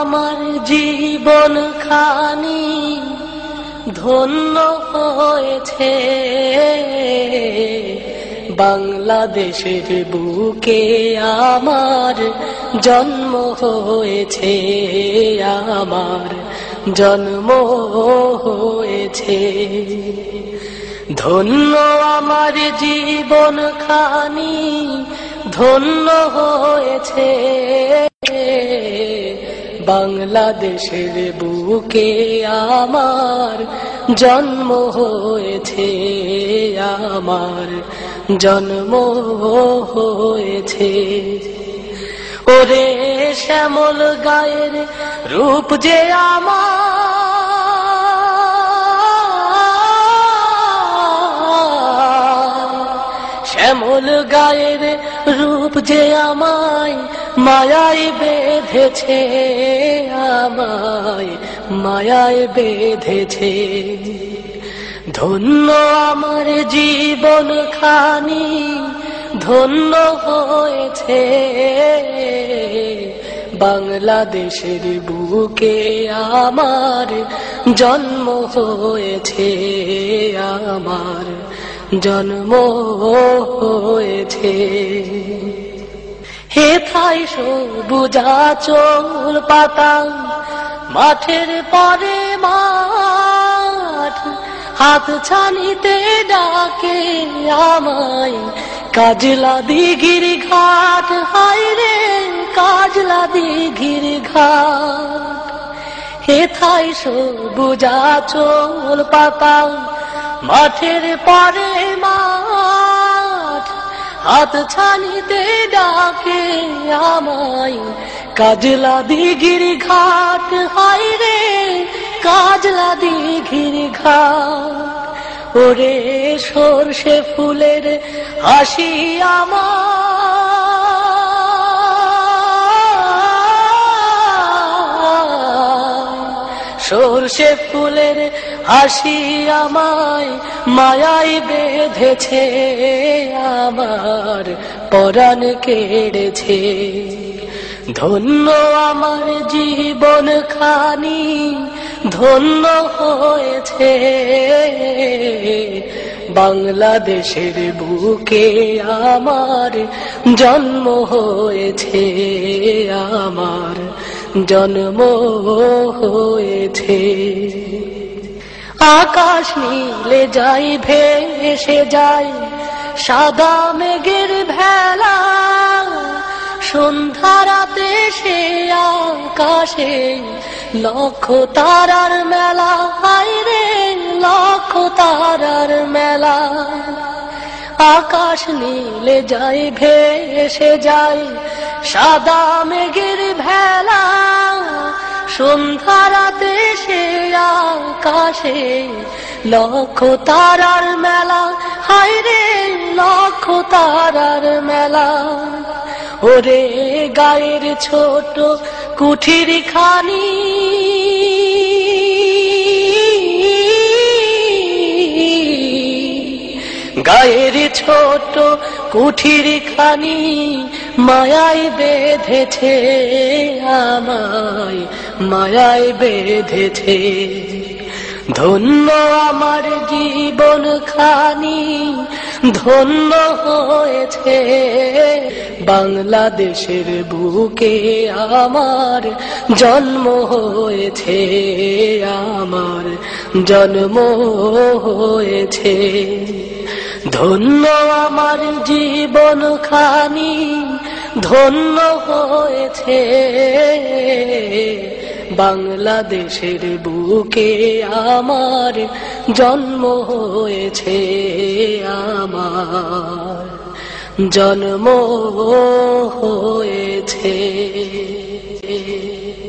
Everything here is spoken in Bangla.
আমার জীবন খানি, ধন্য হয়েছে। বাংলাদেশের বুকে আমার জন্ম হয়েছে, আমার জন্ম হয়েছে। ধন্য আমার জীবন খানি, ধন্য হয়েছে। বাংলাদেশের বুকে আমার জন্ম হয়েছে, আমার জন্ম হয়েছে। ওরে শ্যামল গায়ের রূপ যে আমার, শ্যামল গায়ের রূপ যে আমায় মায়ায় বেঁধেছে আমায়, মায়ায় বেঁধেছে। ধন্য আমার জীবন খানি, ধন্য হয়েছে। বাংলাদেশের বুকে আমার জন্ম হয়েছে, আমার জন্ম হয়েছে। থাই সবুজা চোল পাতা, মাঠের পরে মাঠ। হাত ছানিতে ডাকে আমায়, কাজলা দিঘির ঘাট। হায় রে, কাজলা দিঘির ঘাট। হে থাই সবুজা চোল পাতা, মাঠের পরে হাত ছানিতে ডাকে আমায়, কাজলা দিঘির ঘাট, হায় রে, কাজলা দিঘির ঘাট। ওরে সর্ষে ফুলের হাসি আমার। সর্ষে ফুলের হাসি আমায় মায়াই বেঁধেছে, আমার পরাণ কেড়েছে। ধন্য আমার জীবন খানি, ধন্য হয়েছে। বাংলাদেশের বুকে আমার জন্ম হয়েছে, আমার জন্ম হয়েছে। আকাশ নীলে যাই ভেসে যায়, সাদা মেঘের ভেলা। সন্ধ্যা রাতে সে আকাশে, লক্ষ তারার মেলা। রে, লক্ষ তারার মেলা। আকাশ নীলে যাই ভেসে যাই সাদা মেঘের ভেলা। সন্ধ্যা রাতে আকাশে। লক্ষ তারার মেলা হায় রে লক্ষ তারার মেলা। ওরে গায়ের ছোট কুঠির খানি। গায়ের ছোট কুঠির খানি মায়ায় বেঁধেছে আমায়, মায়ায় বেঁধেছে। ধন্য আমার জীবন খানি ধন্য হয়েছে বাংলাদেশের বুকে আমার, জন্ম হয়েছে আমার, জন্ম হয়েছে। ধন্য আমার জীবন খানি ধন্য হয়েছে বাংলাদেশের বুকে আমার জন্ম হয়েছে আমার জন্ম হয়েছে।